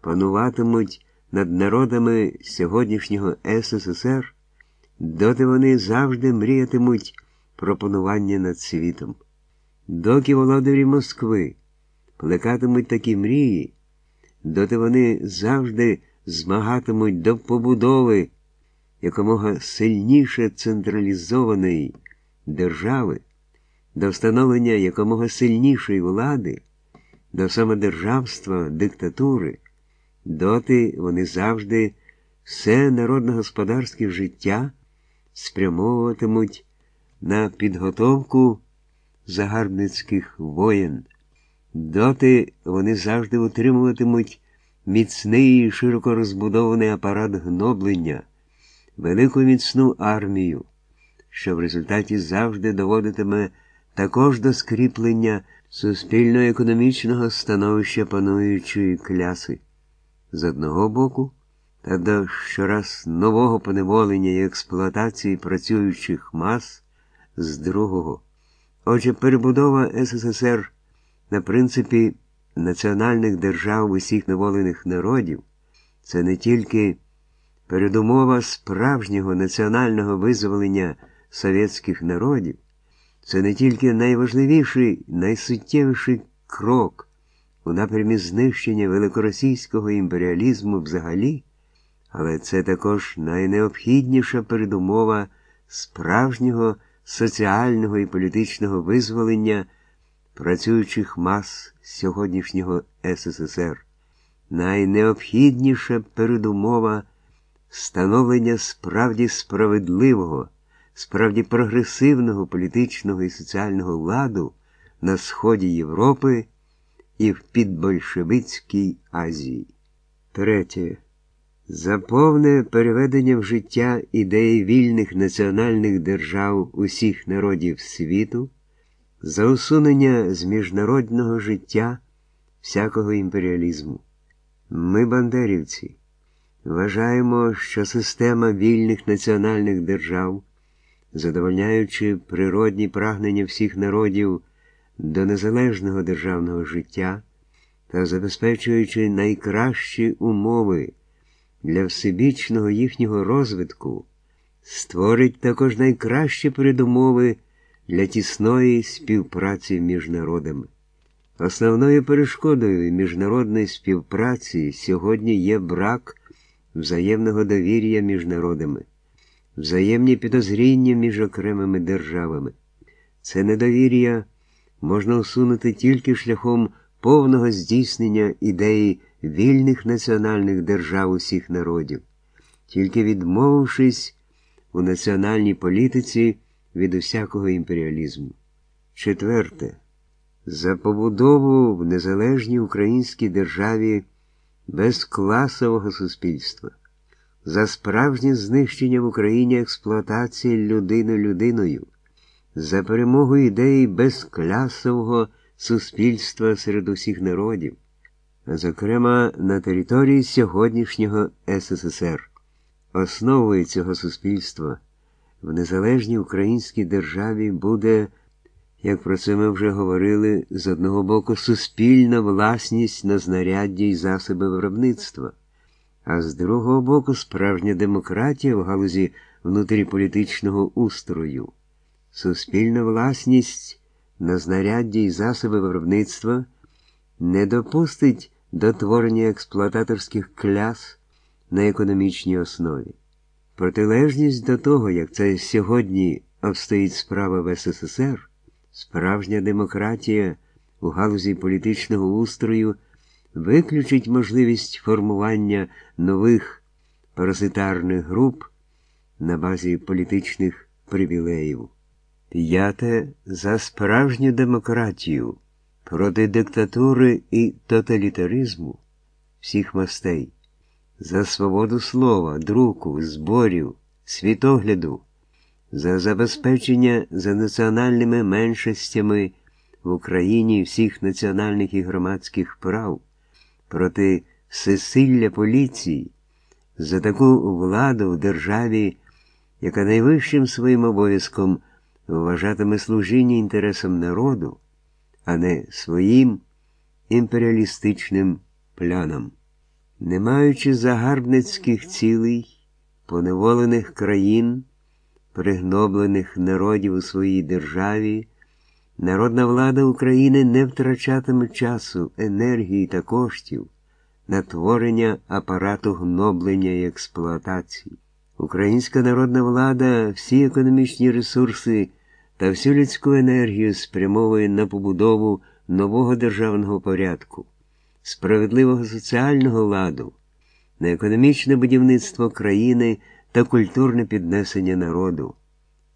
пануватимуть над народами сьогоднішнього СССР, доти вони завжди мріятимуть про панування над світом. Доки володарі Москви плекатимуть такі мрії, доти вони завжди змагатимуть до побудови якомога сильніше централізованої держави, до встановлення якомога сильнішої влади, до самодержавства, диктатури, доти вони завжди все народно-господарське життя спрямовуватимуть на підготовку загарбницьких воєн. Доти вони завжди утримуватимуть міцний і широко розбудований апарат гноблення, велику міцну армію, що в результаті завжди доводитиме також до скріплення суспільно-економічного становища пануючої кляси з одного боку та до щораз нового поневолення і експлуатації працюючих мас з другого. Отже, перебудова СССР на принципі національних держав усіх неволених народів це не тільки передумова справжнього національного визволення совєтських народів, це не тільки найважливіший, найсуттєвіший крок у напрямі знищення великоросійського імперіалізму взагалі, але це також найнеобхідніша передумова справжнього соціального і політичного визволення працюючих мас сьогоднішнього СССР, найнеобхідніша передумова становлення справді справедливого, справді прогресивного політичного і соціального ладу на сході Європи і в підбольшевицькій Азії. Третє. За повне переведення в життя ідеї вільних національних держав усіх народів світу, за усунення з міжнародного життя всякого імперіалізму. Ми, бандерівці, вважаємо, що система вільних національних держав, задовольняючи природні прагнення всіх народів до незалежного державного життя та забезпечуючи найкращі умови для всебічного їхнього розвитку, створить також найкращі передумови для тісної співпраці між народами. Основною перешкодою міжнародної співпраці сьогодні є брак взаємного довір'я між народами, взаємні підозріння між окремими державами. Це недовір'я можна усунути тільки шляхом повного здійснення ідеї вільних національних держав усіх народів, тільки відмовившись у національній політиці від усякого імперіалізму. Четверте. За побудову в незалежній українській державі безкласового суспільства, за справжнє знищення в Україні експлуатації людини людиною, за перемогу ідеї безклясового суспільства серед усіх народів, зокрема на території сьогоднішнього СССР. Основою цього суспільства в незалежній українській державі буде як про це ми вже говорили, з одного боку суспільна власність на знаряддя і засоби виробництва, а з другого боку справжня демократія в галузі внутріполітичного устрою. Суспільна власність на знаряддя і засоби виробництва не допустить до творення експлуататорських кляс на економічній основі. Протилежність до того, як це сьогодні обстоїть справа в СССР. Справжня демократія у галузі політичного устрою виключить можливість формування нових паразитарних груп на базі політичних привілеїв. П'яте за справжню демократію проти диктатури і тоталітаризму всіх мастей, за свободу слова, друку, зборів, світогляду за забезпечення за національними меншостями в Україні всіх національних і громадських прав, проти всесилля поліції, за таку владу в державі, яка найвищим своїм обов'язком вважатиме служіння інтересам народу, а не своїм імперіалістичним плянам. Не маючи загарбницьких цілей, поневолених країн, пригноблених народів у своїй державі, народна влада України не втрачатиме часу, енергії та коштів на творення апарату гноблення і експлуатації. Українська народна влада всі економічні ресурси та всю людську енергію спрямовує на побудову нового державного порядку, справедливого соціального ладу, на економічне будівництво країни та культурне піднесення народу.